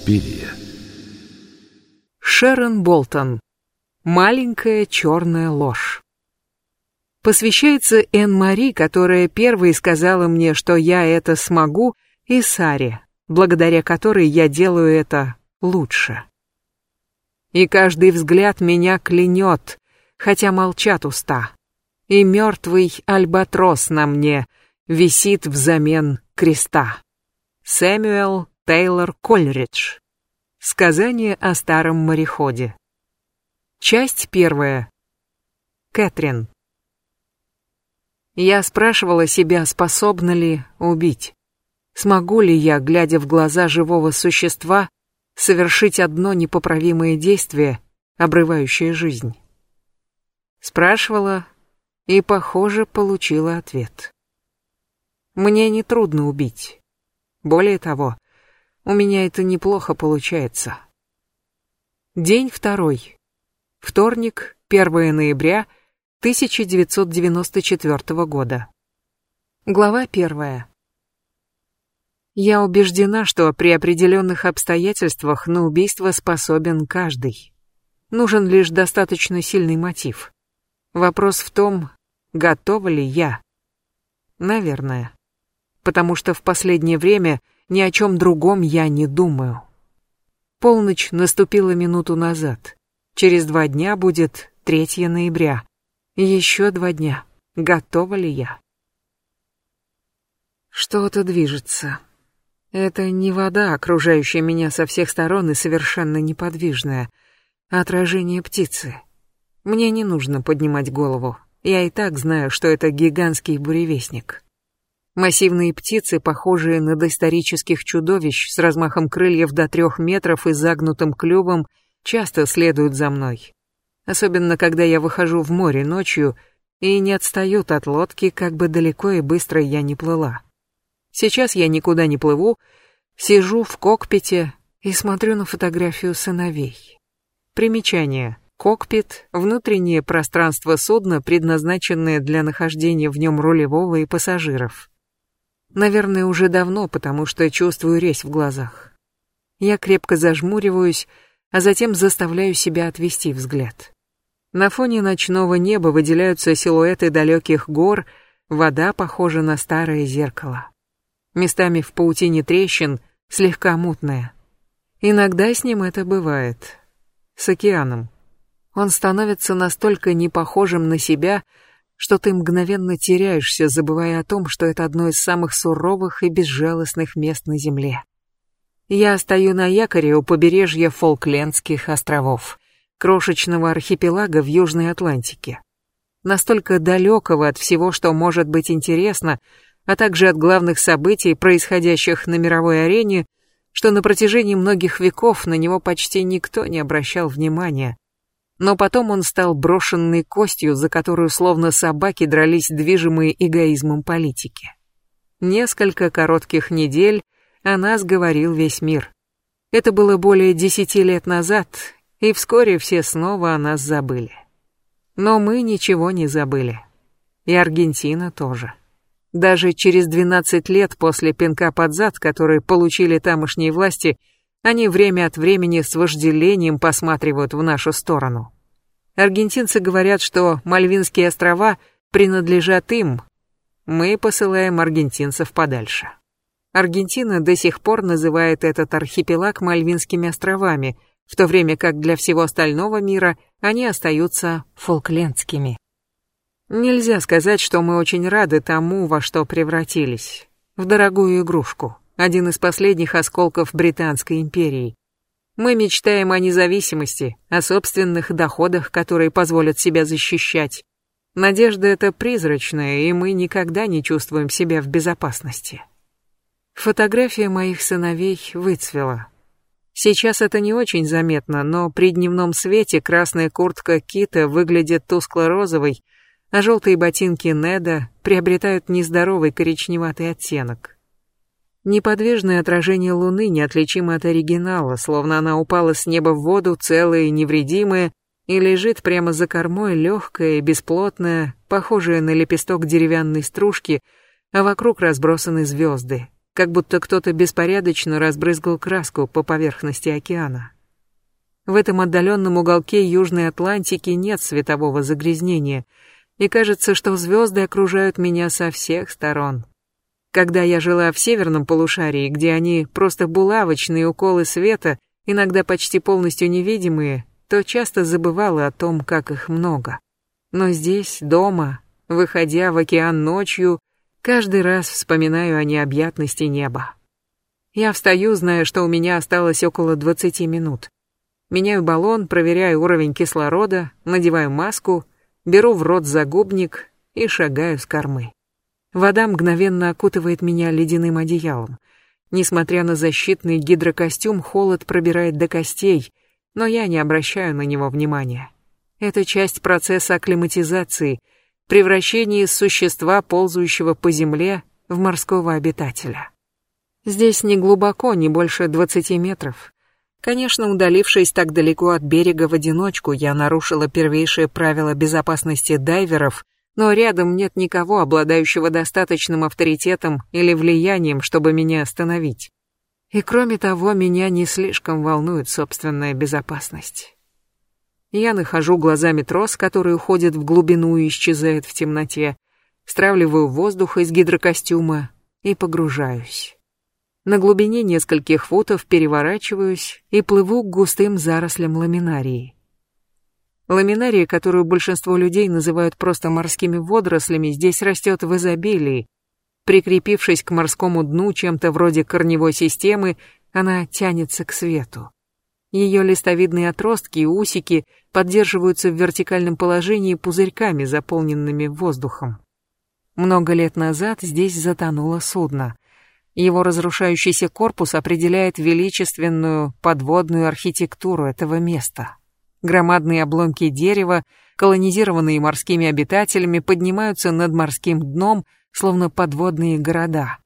Инспирия. Шерон Болтон. Маленькая черная ложь. Посвящается Энн-Мари, которая первой сказала мне, что я это смогу, и Саре, благодаря которой я делаю это лучше. И каждый взгляд меня клянет, хотя молчат уста. И мертвый альбатрос на мне висит взамен креста. Сэмюэл Тейлор Кольридж. Сказание о старом мореходе. Часть первая. Кэтрин. Я спрашивала себя, способна ли убить. Смогу ли я, глядя в глаза живого существа, совершить одно непоправимое действие, обрывающее жизнь? Спрашивала и, похоже, получила ответ. Мне не трудно убить. Более того, у меня это неплохо получается. День второй. Вторник, 1 ноября 1994 года. Глава первая. Я убеждена, что при определенных обстоятельствах на убийство способен каждый. Нужен лишь достаточно сильный мотив. Вопрос в том, готова ли я. Наверное. Потому что в последнее время ни о чем другом я не думаю. Полночь наступила минуту назад. Через два дня будет 3 ноября. Еще два дня. Готова ли я? Что-то движется. Это не вода, окружающая меня со всех сторон и совершенно неподвижная, отражение птицы. Мне не нужно поднимать голову. Я и так знаю, что это гигантский буревестник. Массивные птицы, похожие на доисторических чудовищ с размахом крыльев до трех метров и загнутым клювом, часто следуют за мной. Особенно, когда я выхожу в море ночью и не отстают от лодки, как бы далеко и быстро я не плыла. Сейчас я никуда не плыву, сижу в кокпите и смотрю на фотографию сыновей. Примечание. Кокпит — внутреннее пространство судна, предназначенное для нахождения в нем рулевого и пассажиров. Наверное, уже давно, потому что чувствую резь в глазах. Я крепко зажмуриваюсь, а затем заставляю себя отвести взгляд. На фоне ночного неба выделяются силуэты далеких гор, вода похожа на старое зеркало. Местами в паутине трещин, слегка мутная. Иногда с ним это бывает. С океаном. Он становится настолько непохожим на себя, что ты мгновенно теряешься, забывая о том, что это одно из самых суровых и безжалостных мест на Земле. Я стою на якоре у побережья Фолклендских островов, крошечного архипелага в Южной Атлантике. Настолько далекого от всего, что может быть интересно, а также от главных событий, происходящих на мировой арене, что на протяжении многих веков на него почти никто не обращал внимания, но потом он стал брошенной костью, за которую словно собаки дрались движимые эгоизмом политики. Несколько коротких недель о нас говорил весь мир. Это было более десяти лет назад, и вскоре все снова о нас забыли. Но мы ничего не забыли. И Аргентина тоже. Даже через 12 лет после пинка под зад, который получили тамошние власти, они время от времени с вожделением посматривают в нашу сторону. Аргентинцы говорят, что Мальвинские острова принадлежат им. Мы посылаем аргентинцев подальше. Аргентина до сих пор называет этот архипелаг Мальвинскими островами, в то время как для всего остального мира они остаются фолклендскими. Нельзя сказать, что мы очень рады тому, во что превратились. В дорогую игрушку один из последних осколков Британской империи. Мы мечтаем о независимости, о собственных доходах, которые позволят себя защищать. Надежда это призрачная, и мы никогда не чувствуем себя в безопасности. Фотография моих сыновей выцвела. Сейчас это не очень заметно, но при дневном свете красная куртка Кита выглядит тускло-розовой, а желтые ботинки Неда приобретают нездоровый коричневатый оттенок. Неподвижное отражение Луны неотличимо от оригинала, словно она упала с неба в воду целая и невредимая, и лежит прямо за кормой легкая и бесплотная, похожая на лепесток деревянной стружки, а вокруг разбросаны звезды, как будто кто-то беспорядочно разбрызгал краску по поверхности океана. В этом отдаленном уголке Южной Атлантики нет светового загрязнения, и кажется, что звезды окружают меня со всех сторон. Когда я жила в северном полушарии, где они просто булавочные уколы света, иногда почти полностью невидимые, то часто забывала о том, как их много. Но здесь, дома, выходя в океан ночью, каждый раз вспоминаю о необъятности неба. Я встаю, зная, что у меня осталось около 20 минут. Меняю баллон, проверяю уровень кислорода, надеваю маску, беру в рот загубник и шагаю с кормы. Вода мгновенно окутывает меня ледяным одеялом. Несмотря на защитный гидрокостюм, холод пробирает до костей, но я не обращаю на него внимания. Это часть процесса акклиматизации, превращения существа, ползающего по земле, в морского обитателя. Здесь не глубоко, не больше 20 метров. Конечно, удалившись так далеко от берега в одиночку, я нарушила первейшее правило безопасности дайверов, но рядом нет никого, обладающего достаточным авторитетом или влиянием, чтобы меня остановить. И кроме того, меня не слишком волнует собственная безопасность. Я нахожу глазами трос, который уходит в глубину и исчезает в темноте, стравливаю воздух из гидрокостюма и погружаюсь. На глубине нескольких футов переворачиваюсь и плыву к густым зарослям ламинарии. Ламинария, которую большинство людей называют просто морскими водорослями, здесь растет в изобилии, Прикрепившись к морскому дну чем-то вроде корневой системы, она тянется к свету. Ее листовидные отростки и усики поддерживаются в вертикальном положении пузырьками, заполненными воздухом. Много лет назад здесь затонуло судно. Его разрушающийся корпус определяет величественную подводную архитектуру этого места. Громадные обломки дерева, колонизированные морскими обитателями, поднимаются над морским дном, словно подводные города.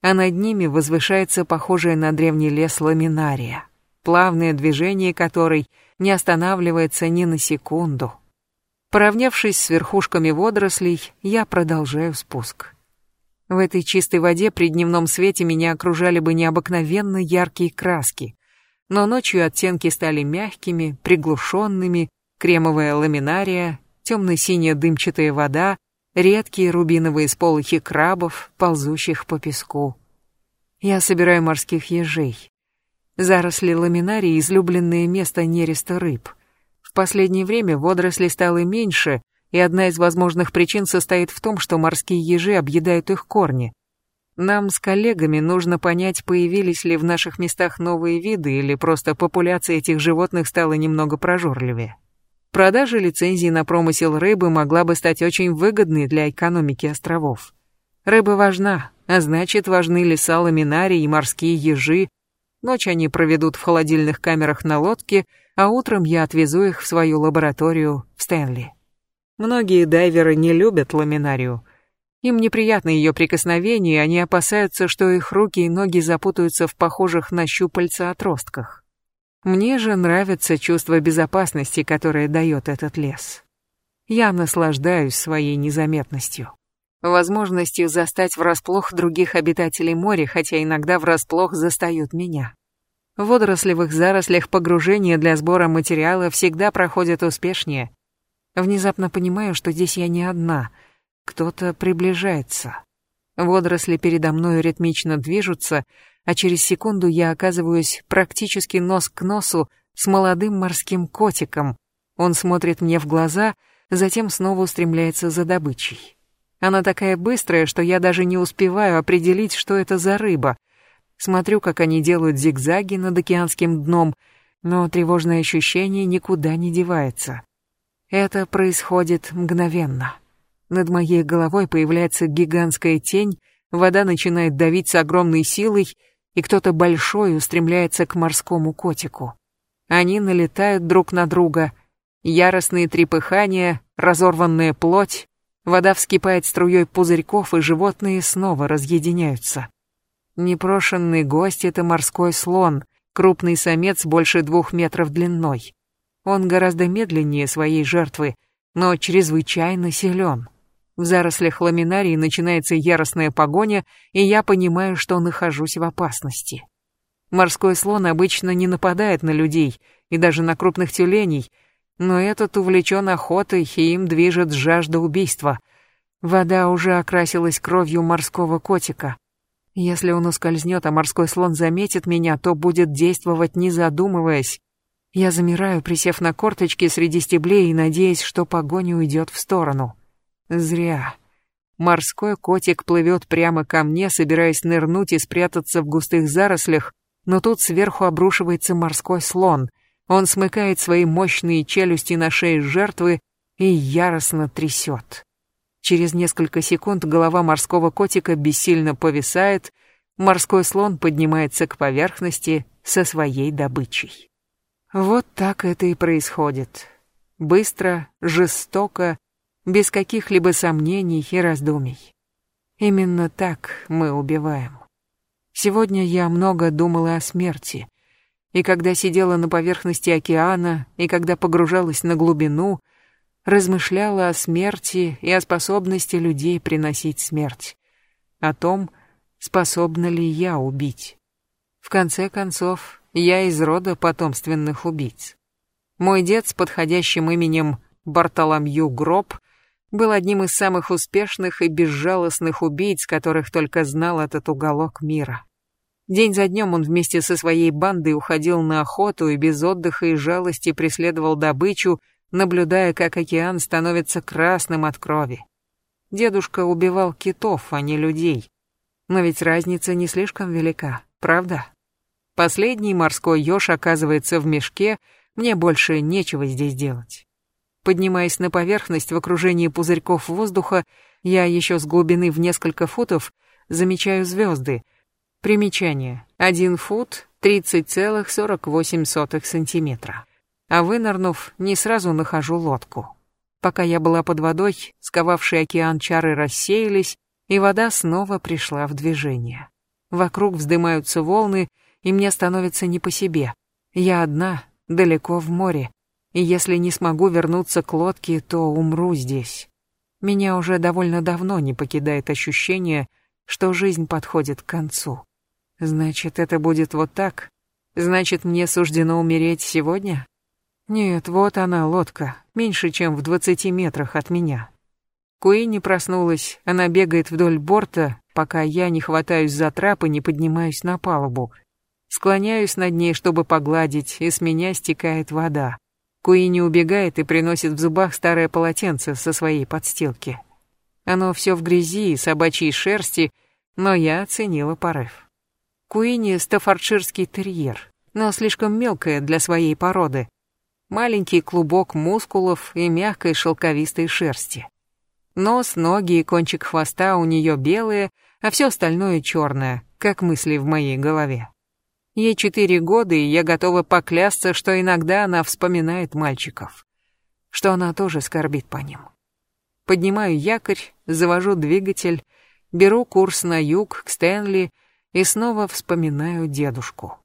А над ними возвышается похожая на древний лес ламинария, плавное движение которой не останавливается ни на секунду. Поравнявшись с верхушками водорослей, я продолжаю спуск. В этой чистой воде при дневном свете меня окружали бы необыкновенно яркие краски, но ночью оттенки стали мягкими, приглушенными, кремовая ламинария, темно-синяя дымчатая вода, редкие рубиновые сполохи крабов, ползущих по песку. Я собираю морских ежей. Заросли ламинарии — излюбленное место нереста рыб. В последнее время водорослей стало меньше, и одна из возможных причин состоит в том, что морские ежи объедают их корни. Нам с коллегами нужно понять, появились ли в наших местах новые виды или просто популяция этих животных стала немного прожорливее. Продажа лицензии на промысел рыбы могла бы стать очень выгодной для экономики островов. Рыба важна, а значит важны леса ламинарии и морские ежи. Ночь они проведут в холодильных камерах на лодке, а утром я отвезу их в свою лабораторию в Стэнли. Многие дайверы не любят ламинарию. Им неприятно ее прикосновение, и они опасаются, что их руки и ноги запутаются в похожих на щупальца отростках. Мне же нравится чувство безопасности, которое дает этот лес. Я наслаждаюсь своей незаметностью. Возможностью застать врасплох других обитателей моря, хотя иногда врасплох застают меня. В водорослевых зарослях погружения для сбора материала всегда проходят успешнее. Внезапно понимаю, что здесь я не одна. Кто-то приближается. Водоросли передо мной ритмично движутся, а через секунду я оказываюсь практически нос к носу с молодым морским котиком. Он смотрит мне в глаза, затем снова устремляется за добычей. Она такая быстрая, что я даже не успеваю определить, что это за рыба. Смотрю, как они делают зигзаги над океанским дном, но тревожное ощущение никуда не девается. Это происходит мгновенно. Над моей головой появляется гигантская тень, вода начинает давить с огромной силой, и кто-то большой устремляется к морскому котику. Они налетают друг на друга. Яростные трепыхания, разорванная плоть, вода вскипает струей пузырьков, и животные снова разъединяются. Непрошенный гость — это морской слон, крупный самец больше двух метров длиной. Он гораздо медленнее своей жертвы, но чрезвычайно силен. В зарослях ламинарии начинается яростная погоня, и я понимаю, что нахожусь в опасности. Морской слон обычно не нападает на людей и даже на крупных тюленей, но этот увлечен охотой, и им движет жажда убийства. Вода уже окрасилась кровью морского котика. Если он ускользнет, а морской слон заметит меня, то будет действовать не задумываясь. Я замираю, присев на корточки среди стеблей и надеясь, что погоня уйдет в сторону. Зря. Морской котик плывет прямо ко мне, собираясь нырнуть и спрятаться в густых зарослях, но тут сверху обрушивается морской слон. Он смыкает свои мощные челюсти на шее жертвы и яростно трясет. Через несколько секунд голова морского котика бессильно повисает, морской слон поднимается к поверхности со своей добычей. Вот так это и происходит. Быстро, жестоко, без каких-либо сомнений и раздумий. Именно так мы убиваем. Сегодня я много думала о смерти. И когда сидела на поверхности океана, и когда погружалась на глубину, размышляла о смерти и о способности людей приносить смерть. О том, способна ли я убить. В конце концов, я из рода потомственных убийц. Мой дед с подходящим именем Бартоломью Гроб был одним из самых успешных и безжалостных убийц, которых только знал этот уголок мира. День за днем он вместе со своей бандой уходил на охоту и без отдыха и жалости преследовал добычу, наблюдая, как океан становится красным от крови. Дедушка убивал китов, а не людей. Но ведь разница не слишком велика, правда? Последний морской еж оказывается в мешке, мне больше нечего здесь делать. Поднимаясь на поверхность в окружении пузырьков воздуха, я еще с глубины в несколько футов замечаю звезды — Примечание. 1 фут 30,48 сантиметра. А вынырнув, не сразу нахожу лодку. Пока я была под водой, сковавшие океан чары рассеялись, и вода снова пришла в движение. Вокруг вздымаются волны, и мне становится не по себе. Я одна, далеко в море, и если не смогу вернуться к лодке, то умру здесь. Меня уже довольно давно не покидает ощущение, что жизнь подходит к концу. Значит, это будет вот так? Значит, мне суждено умереть сегодня? Нет, вот она, лодка, меньше, чем в двадцати метрах от меня. Куинни проснулась, она бегает вдоль борта, пока я не хватаюсь за трап и не поднимаюсь на палубу. Склоняюсь над ней, чтобы погладить, и с меня стекает вода. Куинни убегает и приносит в зубах старое полотенце со своей подстилки. Оно все в грязи и собачьей шерсти, но я оценила порыв. Куини стаффордширский терьер, но слишком мелкая для своей породы. Маленький клубок мускулов и мягкой шелковистой шерсти. Нос, ноги и кончик хвоста у нее белые, а все остальное черное, как мысли в моей голове. Ей четыре года, и я готова поклясться, что иногда она вспоминает мальчиков. Что она тоже скорбит по ним. Поднимаю якорь, завожу двигатель, беру курс на юг, к Стэнли, и снова вспоминаю дедушку.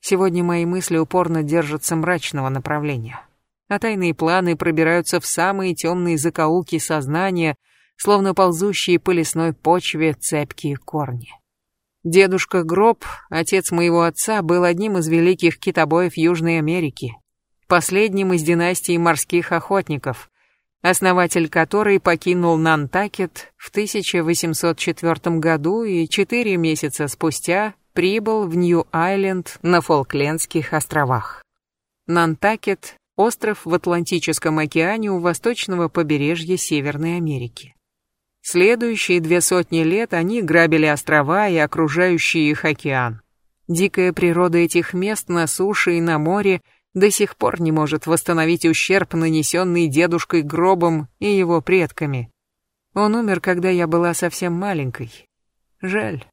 Сегодня мои мысли упорно держатся мрачного направления, а тайные планы пробираются в самые темные закоулки сознания, словно ползущие по лесной почве цепкие корни. Дедушка Гроб, отец моего отца, был одним из великих китобоев Южной Америки, последним из династии морских охотников, основатель которой покинул Нантакет в 1804 году и четыре месяца спустя прибыл в Нью-Айленд на Фолклендских островах. Нантакет – остров в Атлантическом океане у восточного побережья Северной Америки. Следующие две сотни лет они грабили острова и окружающий их океан. Дикая природа этих мест на суше и на море – до сих пор не может восстановить ущерб, нанесенный дедушкой гробом и его предками. Он умер, когда я была совсем маленькой. Жаль.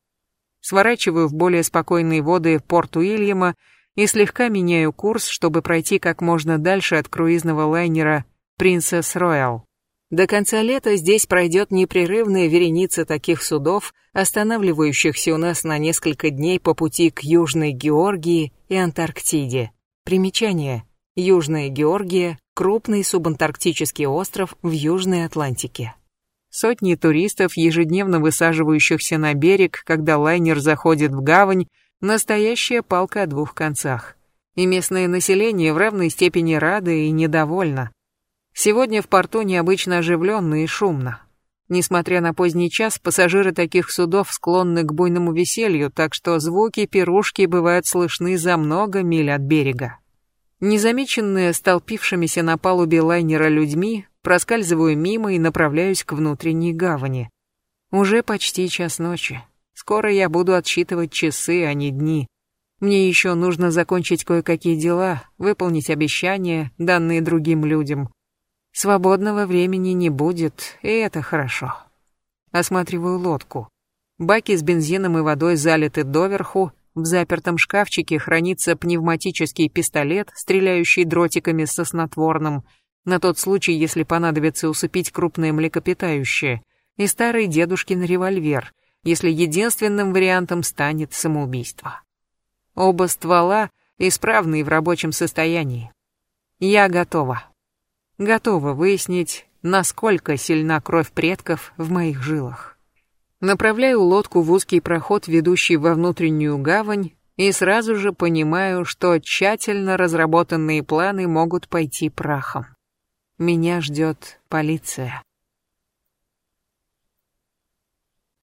Сворачиваю в более спокойные воды порт Уильяма и слегка меняю курс, чтобы пройти как можно дальше от круизного лайнера «Принцесс Роял». До конца лета здесь пройдет непрерывная вереница таких судов, останавливающихся у нас на несколько дней по пути к Южной Георгии и Антарктиде. Примечание. Южная Георгия – крупный субантарктический остров в Южной Атлантике. сотни туристов, ежедневно высаживающихся на берег, когда лайнер заходит в гавань, настоящая палка о двух концах. И местное население в равной степени радо и недовольно. Сегодня в порту необычно оживленно и шумно. Несмотря на поздний час, пассажиры таких судов склонны к буйному веселью, так что звуки пирушки бывают слышны за много миль от берега. Незамеченная столпившимися на палубе лайнера людьми, проскальзываю мимо и направляюсь к внутренней гавани. Уже почти час ночи. Скоро я буду отсчитывать часы, а не дни. Мне еще нужно закончить кое-какие дела, выполнить обещания, данные другим людям. Свободного времени не будет, и это хорошо. Осматриваю лодку. Баки с бензином и водой залиты доверху, в запертом шкафчике хранится пневматический пистолет, стреляющий дротиками со снотворным, на тот случай, если понадобится усыпить крупное млекопитающее, и старый дедушкин револьвер, если единственным вариантом станет самоубийство. Оба ствола исправны в рабочем состоянии. Я готова готова выяснить, насколько сильна кровь предков в моих жилах. Направляю лодку в узкий проход, ведущий во внутреннюю гавань, и сразу же понимаю, что тщательно разработанные планы могут пойти прахом. Меня ждет полиция.